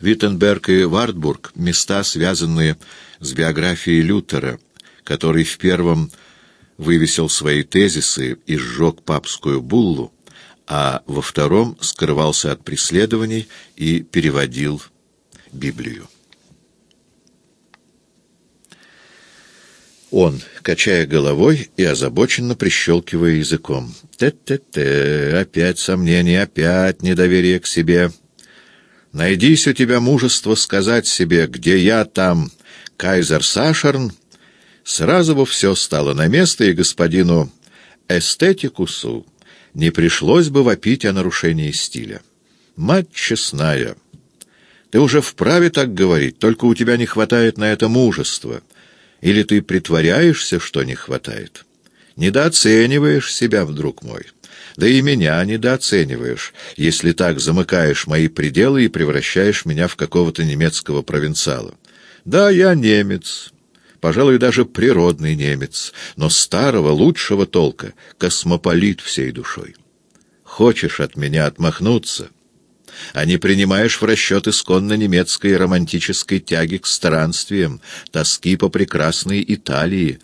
Виттенберг и Вартбург — места, связанные с биографией Лютера, который в первом вывесил свои тезисы и сжег папскую буллу, а во втором скрывался от преследований и переводил Библию. Он, качая головой и озабоченно прищелкивая языком. «Те-те-те, опять сомнения, опять недоверие к себе. Найдись у тебя мужество сказать себе, где я там, кайзер Сашерн». Сразу бы все стало на место, и господину эстетикусу не пришлось бы вопить о нарушении стиля. Мать честная, ты уже вправе так говорить, только у тебя не хватает на это мужества». Или ты притворяешься, что не хватает? Недооцениваешь себя, вдруг мой. Да и меня недооцениваешь, если так замыкаешь мои пределы и превращаешь меня в какого-то немецкого провинциала. Да, я немец, пожалуй, даже природный немец, но старого, лучшего толка, космополит всей душой. Хочешь от меня отмахнуться — а не принимаешь в расчет исконно немецкой романтической тяги к странствиям, тоски по прекрасной Италии.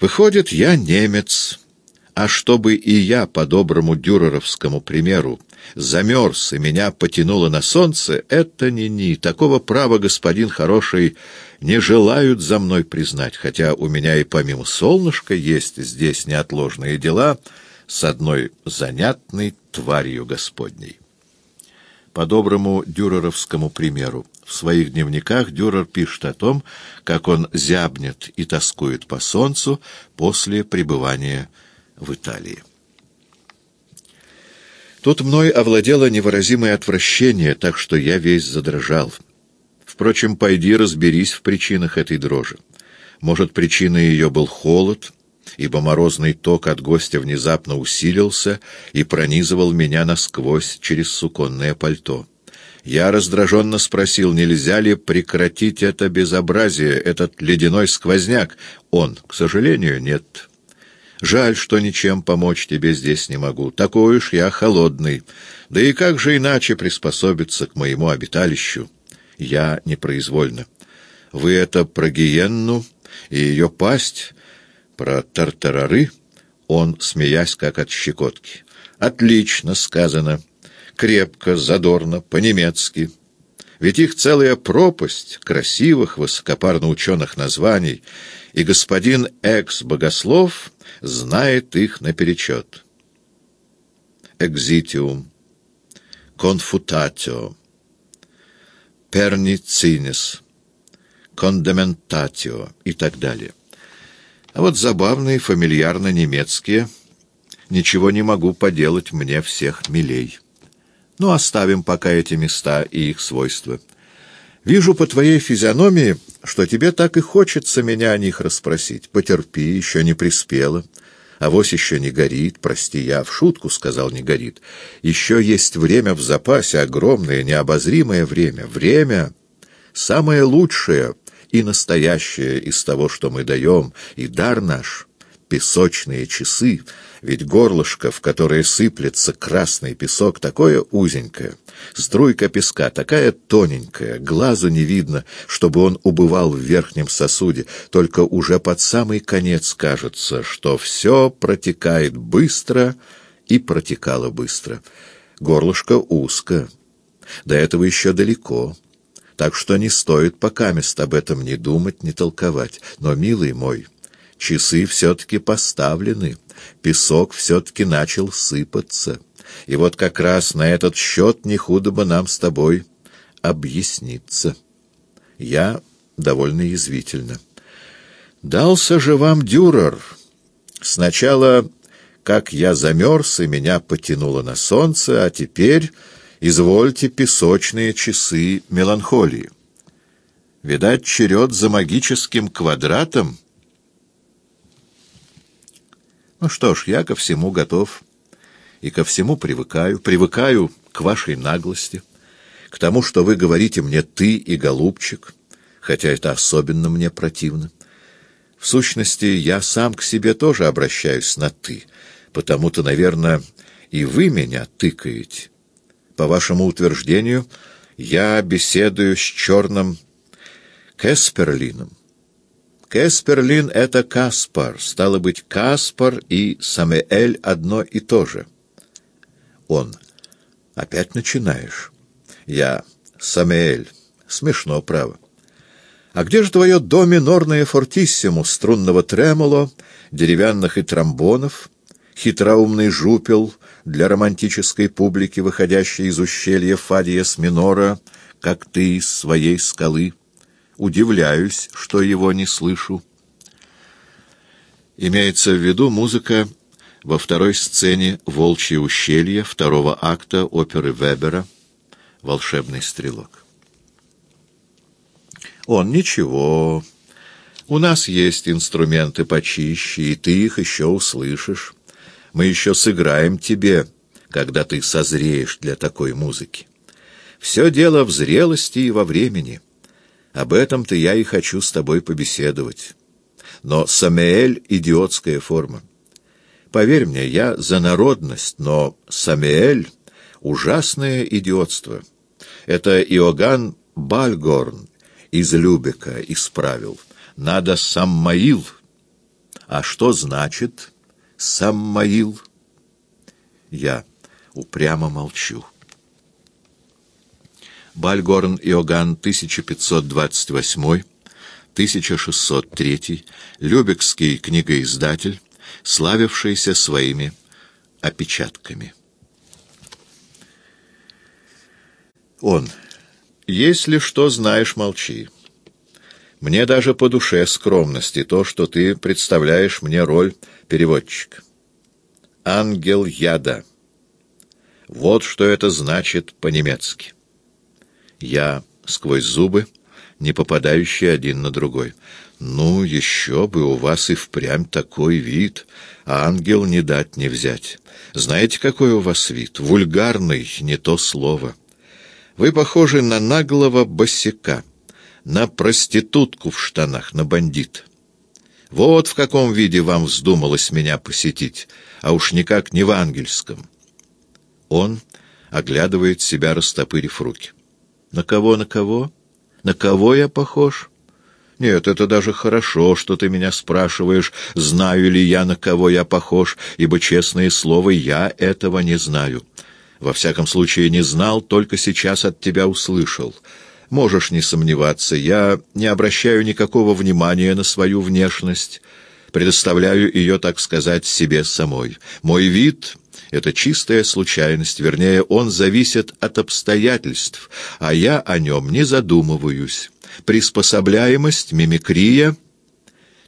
Выходит, я немец, а чтобы и я, по доброму дюреровскому примеру, замерз и меня потянуло на солнце, это ни-ни, такого права, господин хороший, не желают за мной признать, хотя у меня и помимо солнышка есть здесь неотложные дела с одной занятной тварью господней. По доброму дюреровскому примеру, в своих дневниках Дюрер пишет о том, как он зябнет и тоскует по солнцу после пребывания в Италии. Тут мной овладело невыразимое отвращение, так что я весь задрожал. Впрочем, пойди разберись в причинах этой дрожи. Может, причиной ее был холод, ибо морозный ток от гостя внезапно усилился и пронизывал меня насквозь через суконное пальто. Я раздраженно спросил, нельзя ли прекратить это безобразие, этот ледяной сквозняк. Он, к сожалению, нет. Жаль, что ничем помочь тебе здесь не могу. Такой уж я холодный. Да и как же иначе приспособиться к моему обиталищу? Я непроизвольно. Вы это про Гиенну и ее пасть про тартарары он, смеясь как от щекотки. «Отлично сказано. Крепко, задорно, по-немецки. Ведь их целая пропасть красивых, высокопарно ученых названий, и господин экс-богослов знает их наперечет. Экзитиум, конфутатио, перницинис, кондементатио и так далее. А вот забавные, фамильярно немецкие. Ничего не могу поделать, мне всех милей. Ну, оставим пока эти места и их свойства. Вижу по твоей физиономии, что тебе так и хочется меня о них расспросить. Потерпи, еще не приспела. Авось еще не горит, прости, я в шутку сказал не горит. Еще есть время в запасе, огромное, необозримое время. Время самое лучшее — и настоящее из того, что мы даем, и дар наш — песочные часы, ведь горлышко, в которое сыплется красный песок, такое узенькое, струйка песка такая тоненькая, глазу не видно, чтобы он убывал в верхнем сосуде, только уже под самый конец кажется, что все протекает быстро и протекало быстро. Горлышко узко, до этого еще далеко — так что не стоит пока мест об этом не думать, не толковать. Но, милый мой, часы все-таки поставлены, песок все-таки начал сыпаться. И вот как раз на этот счет не худо бы нам с тобой объясниться. Я довольно язвительно. Дался же вам дюрер. Сначала, как я замерз, и меня потянуло на солнце, а теперь Извольте песочные часы меланхолии. Видать, черед за магическим квадратом. Ну что ж, я ко всему готов. И ко всему привыкаю. Привыкаю к вашей наглости, к тому, что вы говорите мне «ты» и «голубчик», хотя это особенно мне противно. В сущности, я сам к себе тоже обращаюсь на «ты», потому-то, наверное, и вы меня тыкаете. По вашему утверждению, Я беседую с черным Кесперлином. Кесперлин — это Каспар, стало быть, Каспар и Самеэль одно и то же. Он. Опять начинаешь. Я. Самеэль. Смешно, право. А где же твое до минорное фортиссимо струнного тремоло, деревянных и тромбонов, хитроумный жупел для романтической публики, выходящей из ущелья Фадиес минора, как ты из своей скалы? Удивляюсь, что его не слышу. Имеется в виду музыка во второй сцене «Волчье ущелье» второго акта оперы Вебера «Волшебный стрелок». Он ничего. У нас есть инструменты почище, и ты их еще услышишь. Мы еще сыграем тебе, когда ты созреешь для такой музыки. Все дело в зрелости и во времени. Об этом-то я и хочу с тобой побеседовать. Но Самеэль — идиотская форма. Поверь мне, я за народность, но Самеэль — ужасное идиотство. Это Иоганн Бальгорн из Любека исправил. Надо Саммаил. А что значит Саммаил? Я упрямо молчу. Бальгорн Иоганн, 1528-1603, Любекский книгоиздатель, славившийся своими опечатками. Он. Если что знаешь, молчи. Мне даже по душе скромности то, что ты представляешь мне роль переводчика. Ангел яда. Вот что это значит по-немецки. Я сквозь зубы, не попадающий один на другой. Ну, еще бы у вас и впрямь такой вид. Ангел не дать не взять. Знаете, какой у вас вид? Вульгарный, не то слово. Вы похожи на наглого босика, на проститутку в штанах, на бандит. Вот в каком виде вам вздумалось меня посетить, а уж никак не в ангельском. Он оглядывает себя, растопырив руки. На кого, на кого? На кого я похож? Нет, это даже хорошо, что ты меня спрашиваешь, знаю ли я, на кого я похож, ибо, честное слово, я этого не знаю. Во всяком случае, не знал, только сейчас от тебя услышал. Можешь не сомневаться, я не обращаю никакого внимания на свою внешность, предоставляю ее, так сказать, себе самой. Мой вид это чистая случайность, вернее, он зависит от обстоятельств, а я о нем не задумываюсь. Приспособляемость, мимикрия...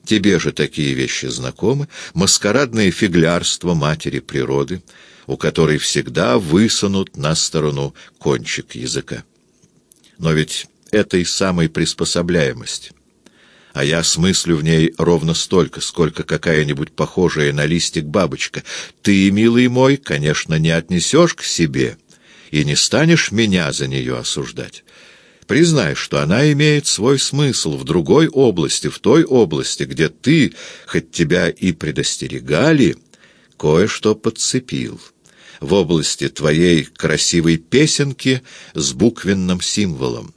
Тебе же такие вещи знакомы, маскарадное фиглярство матери природы, у которой всегда высунут на сторону кончик языка. Но ведь этой самой приспособляемости а я смыслю в ней ровно столько, сколько какая-нибудь похожая на листик бабочка. Ты, милый мой, конечно, не отнесешь к себе и не станешь меня за нее осуждать. Признай, что она имеет свой смысл в другой области, в той области, где ты, хоть тебя и предостерегали, кое-что подцепил. В области твоей красивой песенки с буквенным символом.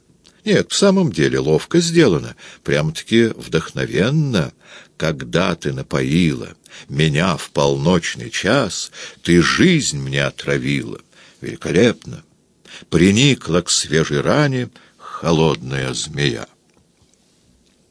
Нет, в самом деле ловко сделано, прям-таки вдохновенно. Когда ты напоила меня в полночный час, ты жизнь мне отравила. Великолепно. Приникла к свежей ране холодная змея.